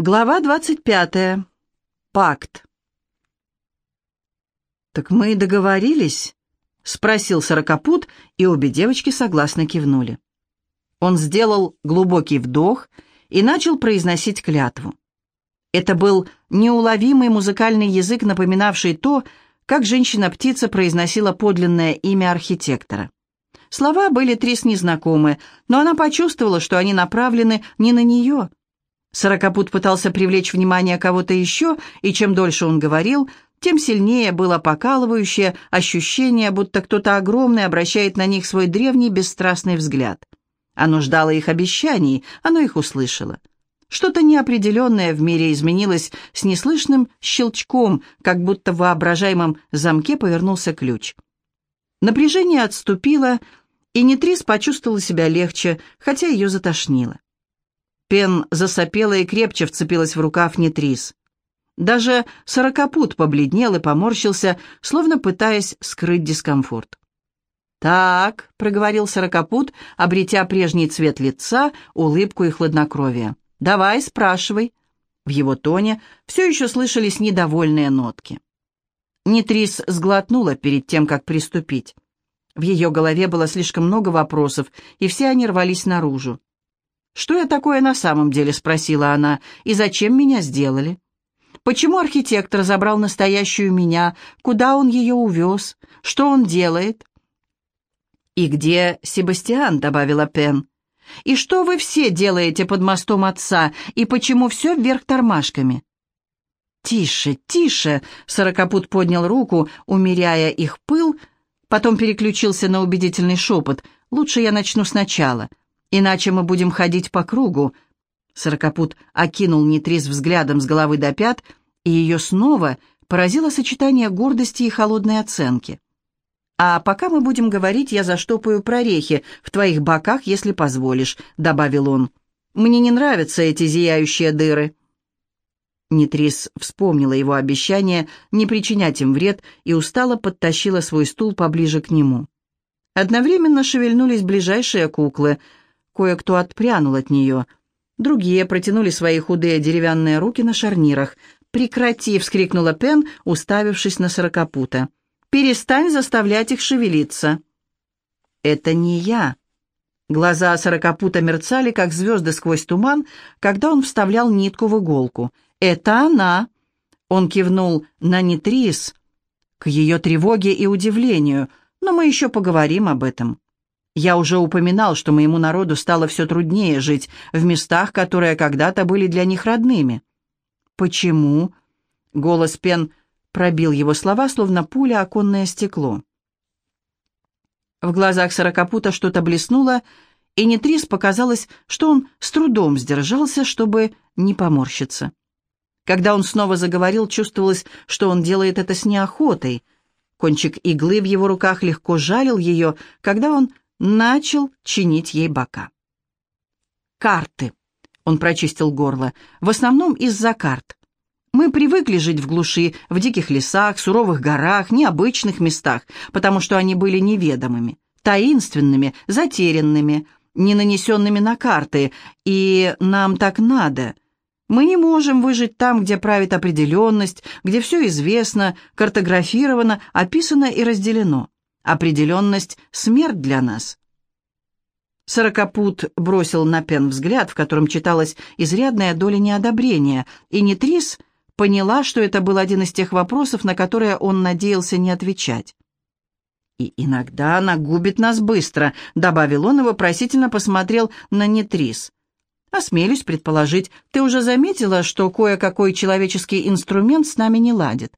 Глава 25. Пакт. «Так мы и договорились?» — спросил Сорокопут, и обе девочки согласно кивнули. Он сделал глубокий вдох и начал произносить клятву. Это был неуловимый музыкальный язык, напоминавший то, как женщина-птица произносила подлинное имя архитектора. Слова были трис незнакомы, но она почувствовала, что они направлены не на нее — Сорокопут пытался привлечь внимание кого-то еще, и чем дольше он говорил, тем сильнее было покалывающее ощущение, будто кто-то огромный обращает на них свой древний бесстрастный взгляд. Оно ждало их обещаний, оно их услышало. Что-то неопределенное в мире изменилось с неслышным щелчком, как будто в воображаемом замке повернулся ключ. Напряжение отступило, и Нетрис почувствовала себя легче, хотя ее затошнило. Пен засопела и крепче вцепилась в рукав Нетрис. Даже сорокопут побледнел и поморщился, словно пытаясь скрыть дискомфорт. «Так», — проговорил сорокопут, обретя прежний цвет лица, улыбку и хладнокровие. «Давай, спрашивай». В его тоне все еще слышались недовольные нотки. Нетрис сглотнула перед тем, как приступить. В ее голове было слишком много вопросов, и все они рвались наружу. «Что я такое на самом деле?» — спросила она. «И зачем меня сделали? Почему архитектор забрал настоящую меня? Куда он ее увез? Что он делает?» «И где Себастьян?» — добавила Пен. «И что вы все делаете под мостом отца? И почему все вверх тормашками?» «Тише, тише!» — Сорокопут поднял руку, умеряя их пыл, потом переключился на убедительный шепот. «Лучше я начну сначала. Иначе мы будем ходить по кругу». Сорокопут окинул Нитрис взглядом с головы до пят, и ее снова поразило сочетание гордости и холодной оценки. «А пока мы будем говорить, я заштопаю прорехи в твоих боках, если позволишь», — добавил он. «Мне не нравятся эти зияющие дыры». Нитрис вспомнила его обещание не причинять им вред и устало подтащила свой стул поближе к нему. Одновременно шевельнулись ближайшие куклы — Кое-кто отпрянул от нее. Другие протянули свои худые деревянные руки на шарнирах. «Прекрати!» — вскрикнула Пен, уставившись на сорокопута. «Перестань заставлять их шевелиться!» «Это не я!» Глаза сорокопута мерцали, как звезды сквозь туман, когда он вставлял нитку в иголку. «Это она!» Он кивнул на Нитрис, к ее тревоге и удивлению, но мы еще поговорим об этом. Я уже упоминал, что моему народу стало все труднее жить в местах, которые когда-то были для них родными. «Почему?» — голос Пен пробил его слова, словно пуля оконное стекло. В глазах сорокопута что-то блеснуло, и Нетрис показалось, что он с трудом сдержался, чтобы не поморщиться. Когда он снова заговорил, чувствовалось, что он делает это с неохотой. Кончик иглы в его руках легко жалил ее, когда он начал чинить ей бока. «Карты», — он прочистил горло, — «в основном из-за карт. Мы привыкли жить в глуши, в диких лесах, суровых горах, необычных местах, потому что они были неведомыми, таинственными, затерянными, не нанесенными на карты, и нам так надо». Мы не можем выжить там, где правит определенность, где все известно, картографировано, описано и разделено. Определенность — смерть для нас. Сорокопут бросил на Пен взгляд, в котором читалась изрядная доля неодобрения, и Нитрис поняла, что это был один из тех вопросов, на которые он надеялся не отвечать. «И иногда она губит нас быстро», — добавил он и вопросительно посмотрел на Нитрис. «Осмелюсь предположить, ты уже заметила, что кое-какой человеческий инструмент с нами не ладит?»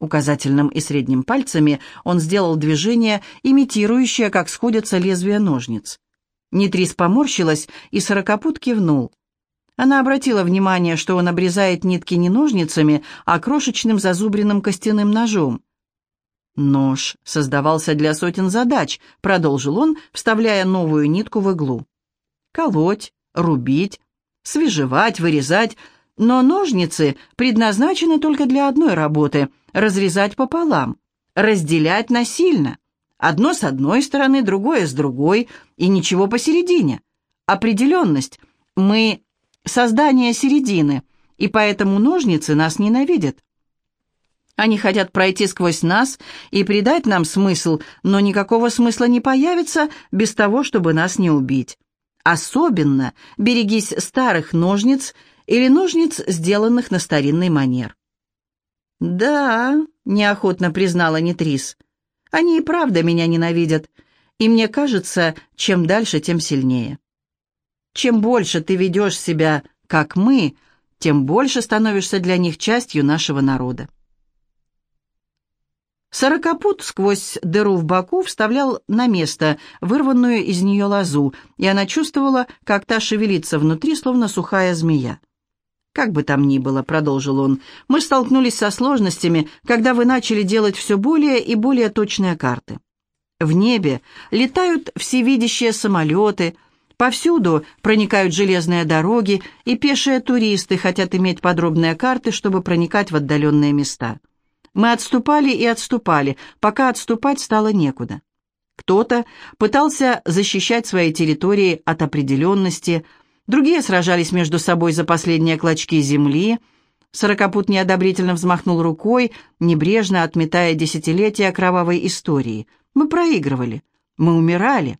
Указательным и средним пальцами он сделал движение, имитирующее, как сходятся лезвия ножниц. Нитрис поморщилась, и сорокопут кивнул. Она обратила внимание, что он обрезает нитки не ножницами, а крошечным зазубренным костяным ножом. «Нож создавался для сотен задач», — продолжил он, вставляя новую нитку в иглу. «Колоть, рубить, свежевать, вырезать, но ножницы предназначены только для одной работы — разрезать пополам, разделять насильно. Одно с одной стороны, другое с другой, и ничего посередине. Определенность. Мы создание середины, и поэтому ножницы нас ненавидят. Они хотят пройти сквозь нас и придать нам смысл, но никакого смысла не появится без того, чтобы нас не убить. Особенно берегись старых ножниц или ножниц, сделанных на старинный манер. «Да», — неохотно признала Нитрис, — «они и правда меня ненавидят, и мне кажется, чем дальше, тем сильнее. Чем больше ты ведешь себя, как мы, тем больше становишься для них частью нашего народа». Сорокопут сквозь дыру в боку вставлял на место вырванную из нее лозу, и она чувствовала, как та шевелится внутри, словно сухая змея. «Как бы там ни было», — продолжил он, — «мы столкнулись со сложностями, когда вы начали делать все более и более точные карты. В небе летают всевидящие самолеты, повсюду проникают железные дороги, и пешие туристы хотят иметь подробные карты, чтобы проникать в отдаленные места». Мы отступали и отступали, пока отступать стало некуда. Кто-то пытался защищать свои территории от определенности, другие сражались между собой за последние клочки земли. Сорокопут неодобрительно взмахнул рукой, небрежно отметая десятилетия кровавой истории. Мы проигрывали, мы умирали.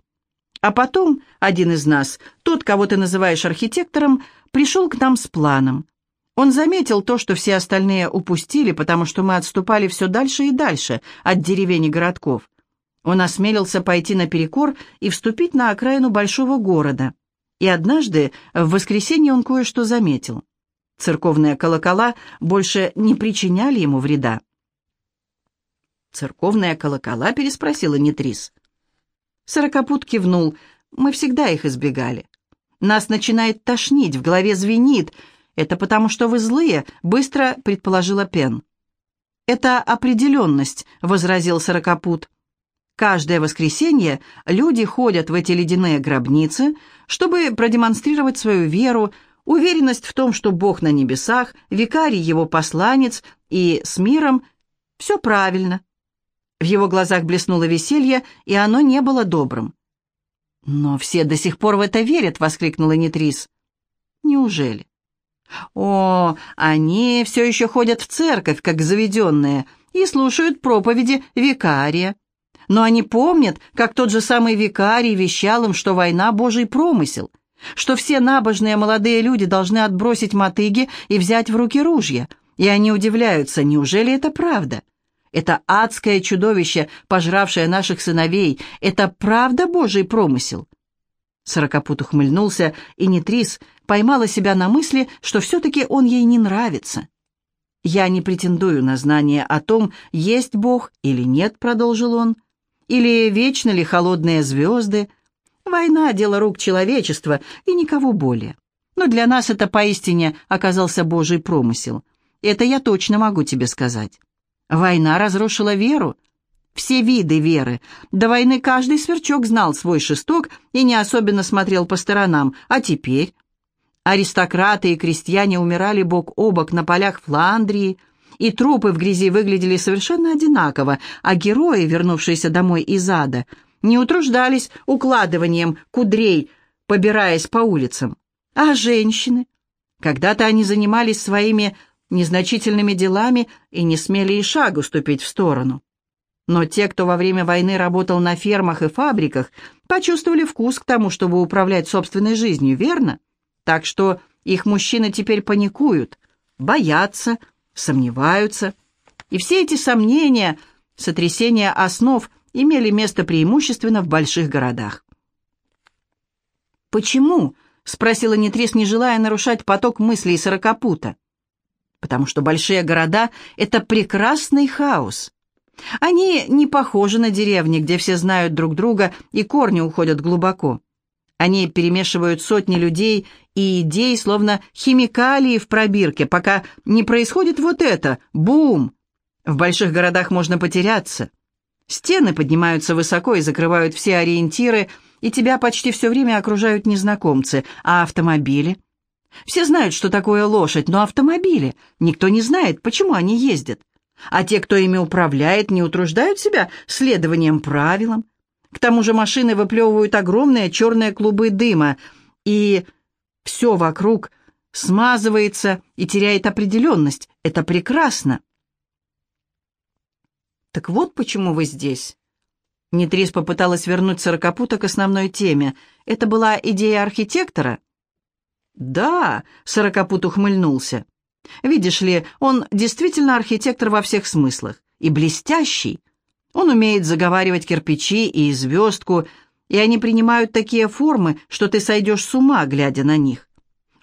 А потом один из нас, тот, кого ты называешь архитектором, пришел к нам с планом. Он заметил то, что все остальные упустили, потому что мы отступали все дальше и дальше от деревень и городков. Он осмелился пойти наперекор и вступить на окраину большого города. И однажды, в воскресенье, он кое-что заметил. Церковные колокола больше не причиняли ему вреда. «Церковные колокола?» — переспросила Нитрис. Сорокопут кивнул. «Мы всегда их избегали. Нас начинает тошнить, в голове звенит, «Это потому, что вы злые», — быстро предположила Пен. «Это определенность», — возразил Сорокопут. «Каждое воскресенье люди ходят в эти ледяные гробницы, чтобы продемонстрировать свою веру, уверенность в том, что Бог на небесах, викарий его посланец, и с миром все правильно». В его глазах блеснуло веселье, и оно не было добрым. «Но все до сих пор в это верят!» — воскликнула Нитрис. «Неужели?» О, они все еще ходят в церковь, как заведенные, и слушают проповеди викария. Но они помнят, как тот же самый викарий вещал им, что война — Божий промысел, что все набожные молодые люди должны отбросить мотыги и взять в руки ружья. И они удивляются, неужели это правда? Это адское чудовище, пожравшее наших сыновей, это правда Божий промысел? Сорокопут ухмыльнулся, и Нитрис поймала себя на мысли, что все-таки он ей не нравится. «Я не претендую на знание о том, есть Бог или нет», — продолжил он, «или вечно ли холодные звезды. Война — дело рук человечества и никого более. Но для нас это поистине оказался Божий промысел. Это я точно могу тебе сказать. Война разрушила веру, все виды веры. До войны каждый сверчок знал свой шесток и не особенно смотрел по сторонам. А теперь? Аристократы и крестьяне умирали бок о бок на полях Фландрии, и трупы в грязи выглядели совершенно одинаково, а герои, вернувшиеся домой из ада, не утруждались укладыванием кудрей, побираясь по улицам. А женщины? Когда-то они занимались своими незначительными делами и не смели и шагу ступить в сторону. Но те, кто во время войны работал на фермах и фабриках, почувствовали вкус к тому, чтобы управлять собственной жизнью, верно? Так что их мужчины теперь паникуют, боятся, сомневаются. И все эти сомнения, сотрясения основ имели место преимущественно в больших городах. «Почему?» — спросила Нетрис, не желая нарушать поток мыслей сорокопута. «Потому что большие города — это прекрасный хаос». Они не похожи на деревни, где все знают друг друга и корни уходят глубоко. Они перемешивают сотни людей и идей, словно химикалии в пробирке, пока не происходит вот это — бум! В больших городах можно потеряться. Стены поднимаются высоко и закрывают все ориентиры, и тебя почти все время окружают незнакомцы. А автомобили? Все знают, что такое лошадь, но автомобили. Никто не знает, почему они ездят. А те, кто ими управляет, не утруждают себя следованием правилам. К тому же машины выплевывают огромные черные клубы дыма, и все вокруг смазывается и теряет определенность. Это прекрасно. Так вот почему вы здесь. Нитрис попыталась вернуть сорокопута к основной теме. Это была идея архитектора? Да, сорокопут ухмыльнулся. Видишь ли, он действительно архитектор во всех смыслах. И блестящий. Он умеет заговаривать кирпичи и звездку, и они принимают такие формы, что ты сойдешь с ума, глядя на них.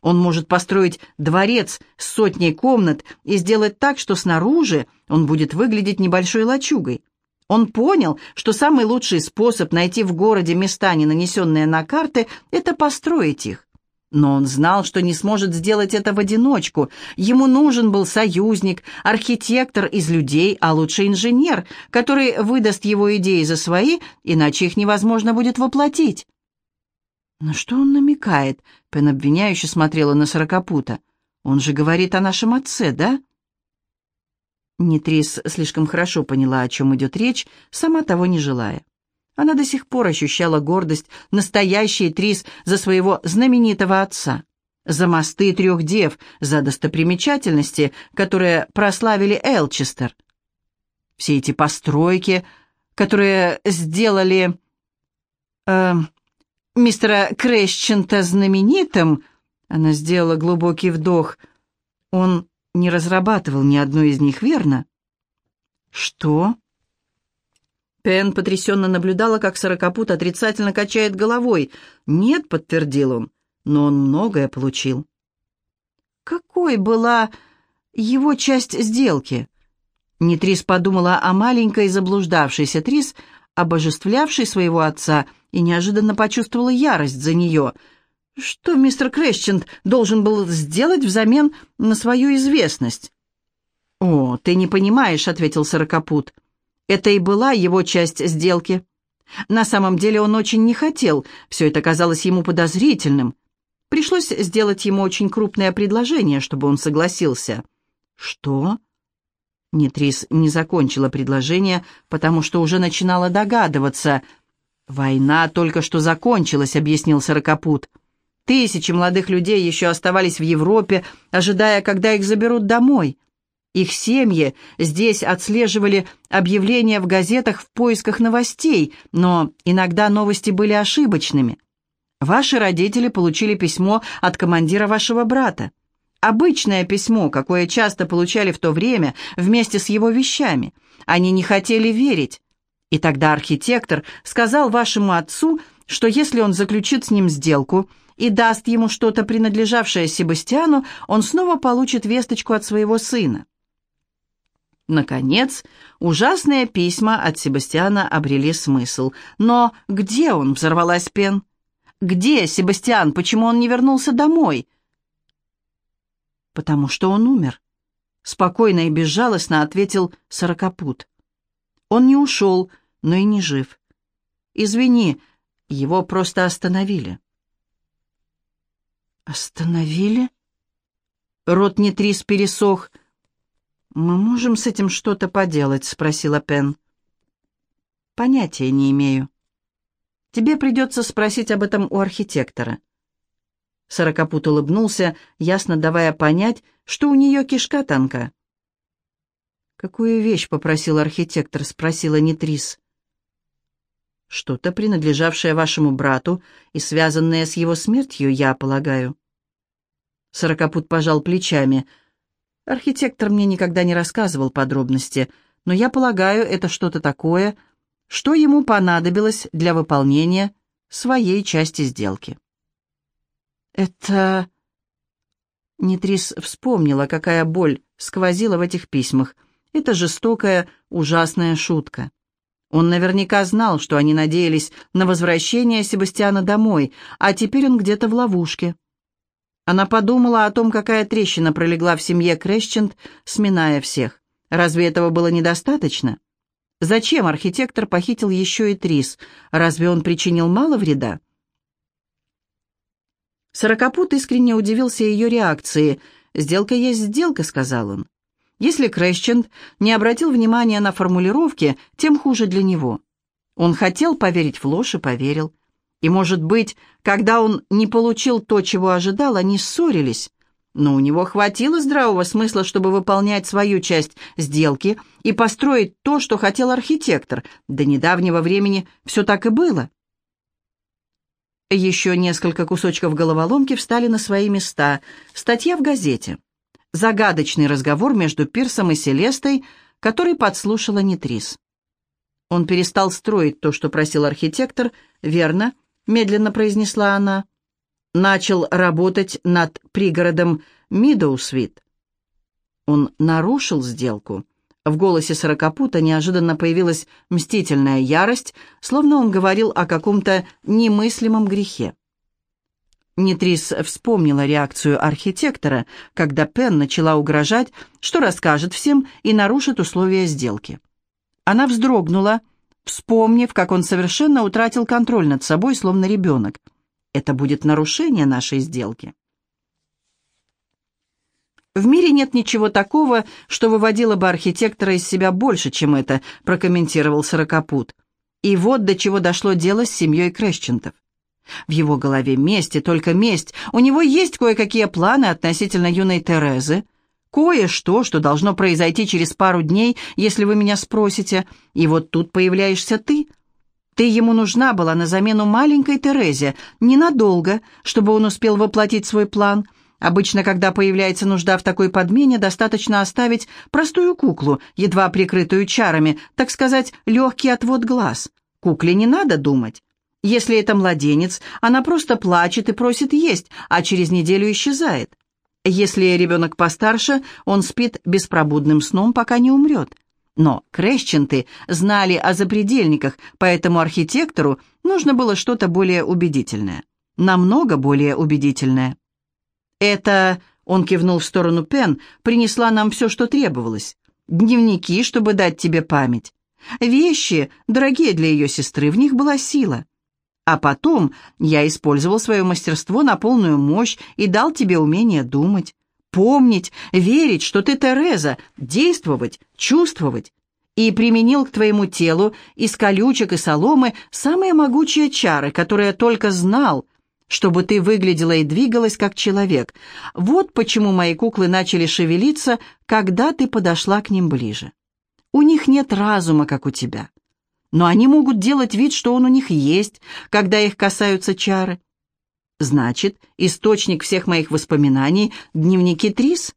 Он может построить дворец с сотней комнат и сделать так, что снаружи он будет выглядеть небольшой лачугой. Он понял, что самый лучший способ найти в городе места, не нанесенные на карты, это построить их. Но он знал, что не сможет сделать это в одиночку. Ему нужен был союзник, архитектор из людей, а лучше инженер, который выдаст его идеи за свои, иначе их невозможно будет воплотить. «На что он намекает?» — Пен обвиняюще смотрела на Сорокопута. «Он же говорит о нашем отце, да?» Нитрис слишком хорошо поняла, о чем идет речь, сама того не желая. Она до сих пор ощущала гордость настоящей Трис за своего знаменитого отца, за мосты трех дев, за достопримечательности, которые прославили Элчестер. Все эти постройки, которые сделали... Э, мистера Крещента знаменитым, она сделала глубокий вдох. Он не разрабатывал ни одной из них, верно? Что? Пен потрясенно наблюдала, как сорокопут отрицательно качает головой. «Нет», — подтвердил он, — «но он многое получил». «Какой была его часть сделки?» Нитрис подумала о маленькой заблуждавшейся Трис, обожествлявшей своего отца, и неожиданно почувствовала ярость за нее. Что мистер Крещенд должен был сделать взамен на свою известность? «О, ты не понимаешь», — ответил Сорокопут. Это и была его часть сделки. На самом деле он очень не хотел, все это казалось ему подозрительным. Пришлось сделать ему очень крупное предложение, чтобы он согласился. «Что?» Нитрис не закончила предложение, потому что уже начинала догадываться. «Война только что закончилась», — объяснил Сорокопут. «Тысячи молодых людей еще оставались в Европе, ожидая, когда их заберут домой. Их семьи здесь отслеживали объявления в газетах в поисках новостей, но иногда новости были ошибочными. Ваши родители получили письмо от командира вашего брата. Обычное письмо, какое часто получали в то время вместе с его вещами. Они не хотели верить. И тогда архитектор сказал вашему отцу, что если он заключит с ним сделку и даст ему что-то, принадлежавшее Себастьяну, он снова получит весточку от своего сына. Наконец, ужасные письма от Себастьяна обрели смысл. Но где он, взорвалась Пен? Где Себастьян? Почему он не вернулся домой? Потому что он умер. Спокойно и безжалостно ответил Сорокопут. Он не ушел, но и не жив. Извини, его просто остановили. Остановили? Рот Нетрис пересох, «Мы можем с этим что-то поделать?» — спросила Пен. «Понятия не имею. Тебе придется спросить об этом у архитектора». Сорокопут улыбнулся, ясно давая понять, что у нее кишка тонка. «Какую вещь?» — попросил архитектор, — спросила Нитрис. «Что-то, принадлежавшее вашему брату и связанное с его смертью, я полагаю». Сорокопут пожал плечами — Архитектор мне никогда не рассказывал подробности, но я полагаю, это что-то такое, что ему понадобилось для выполнения своей части сделки. Это... Нитрис вспомнила, какая боль сквозила в этих письмах. Это жестокая, ужасная шутка. Он наверняка знал, что они надеялись на возвращение Себастьяна домой, а теперь он где-то в ловушке. Она подумала о том, какая трещина пролегла в семье Крещент, сминая всех. Разве этого было недостаточно? Зачем архитектор похитил еще и Трис? Разве он причинил мало вреда? Сорокопут искренне удивился ее реакции. «Сделка есть сделка», — сказал он. Если Крещент не обратил внимания на формулировки, тем хуже для него. Он хотел поверить в ложь и поверил. И, может быть, когда он не получил то, чего ожидал, они ссорились. но у него хватило здравого смысла, чтобы выполнять свою часть сделки и построить то, что хотел архитектор. До недавнего времени все так и было. Еще несколько кусочков головоломки встали на свои места. Статья в газете. Загадочный разговор между Пирсом и Селестой, который подслушала Нитрис. Он перестал строить то, что просил архитектор, верно, медленно произнесла она начал работать над пригородом Мидоусвит. Он нарушил сделку. В голосе сорокопута неожиданно появилась мстительная ярость, словно он говорил о каком-то немыслимом грехе. Нитрис вспомнила реакцию архитектора, когда Пен начала угрожать, что расскажет всем и нарушит условия сделки. Она вздрогнула, вспомнив, как он совершенно утратил контроль над собой, словно ребенок. Это будет нарушение нашей сделки. В мире нет ничего такого, что выводило бы архитектора из себя больше, чем это, прокомментировал Сорокопут. И вот до чего дошло дело с семьей Крещентов. В его голове месть и только месть. У него есть кое-какие планы относительно юной Терезы. Кое-что, что должно произойти через пару дней, если вы меня спросите. И вот тут появляешься ты — ты ему нужна была на замену маленькой Терезе, ненадолго, чтобы он успел воплотить свой план. Обычно, когда появляется нужда в такой подмене, достаточно оставить простую куклу, едва прикрытую чарами, так сказать, легкий отвод глаз. Кукле не надо думать. Если это младенец, она просто плачет и просит есть, а через неделю исчезает. Если ребенок постарше, он спит беспробудным сном, пока не умрет. Но крещенты знали о запредельниках, поэтому архитектору нужно было что-то более убедительное. Намного более убедительное. «Это...» — он кивнул в сторону Пен, «принесла нам все, что требовалось. Дневники, чтобы дать тебе память. Вещи, дорогие для ее сестры, в них была сила. А потом я использовал свое мастерство на полную мощь и дал тебе умение думать помнить, верить, что ты Тереза, действовать, чувствовать. И применил к твоему телу из колючек и соломы самые могучие чары, которые только знал, чтобы ты выглядела и двигалась как человек. Вот почему мои куклы начали шевелиться, когда ты подошла к ним ближе. У них нет разума, как у тебя. Но они могут делать вид, что он у них есть, когда их касаются чары. Значит, источник всех моих воспоминаний — дневники Трис?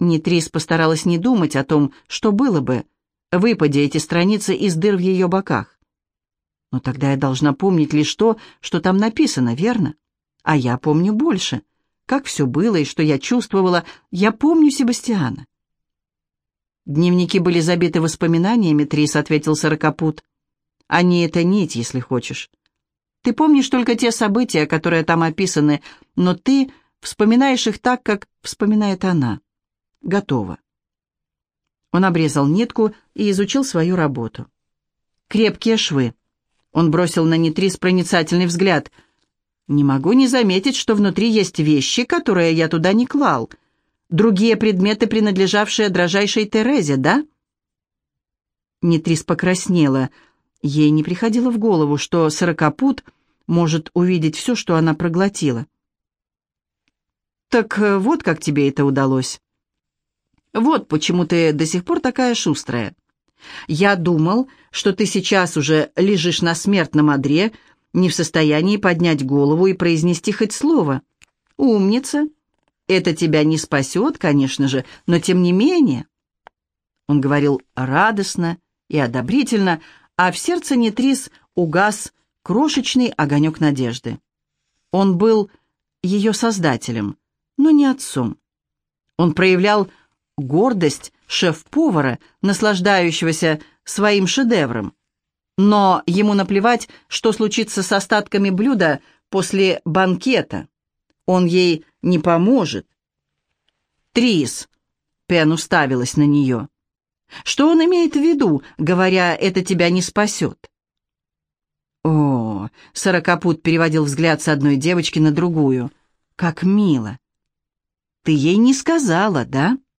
Не Трис постаралась не думать о том, что было бы, выпади эти страницы из дыр в ее боках. Но тогда я должна помнить лишь то, что там написано, верно? А я помню больше. Как все было и что я чувствовала, я помню Себастьяна. Дневники были забиты воспоминаниями, Трис ответил Сорокопут. Они — это нить, если хочешь. Ты помнишь только те события, которые там описаны, но ты вспоминаешь их так, как вспоминает она. Готово. Он обрезал нитку и изучил свою работу. Крепкие швы. Он бросил на Нитрис проницательный взгляд. «Не могу не заметить, что внутри есть вещи, которые я туда не клал. Другие предметы, принадлежавшие дрожайшей Терезе, да?» Нитрис покраснела. Ей не приходило в голову, что сорокопут может увидеть все, что она проглотила. «Так э, вот как тебе это удалось. Вот почему ты до сих пор такая шустрая. Я думал, что ты сейчас уже лежишь на смертном одре, не в состоянии поднять голову и произнести хоть слово. Умница. Это тебя не спасет, конечно же, но тем не менее...» Он говорил радостно и одобрительно, а в сердце Нетрис угас крошечный огонек надежды. Он был ее создателем, но не отцом. Он проявлял гордость шеф-повара, наслаждающегося своим шедевром. Но ему наплевать, что случится с остатками блюда после банкета. Он ей не поможет. Трис. Пен уставилась на нее. Что он имеет в виду, говоря, это тебя не спасет? О, сорокопут переводил взгляд с одной девочки на другую. Как мило. Ты ей не сказала, да?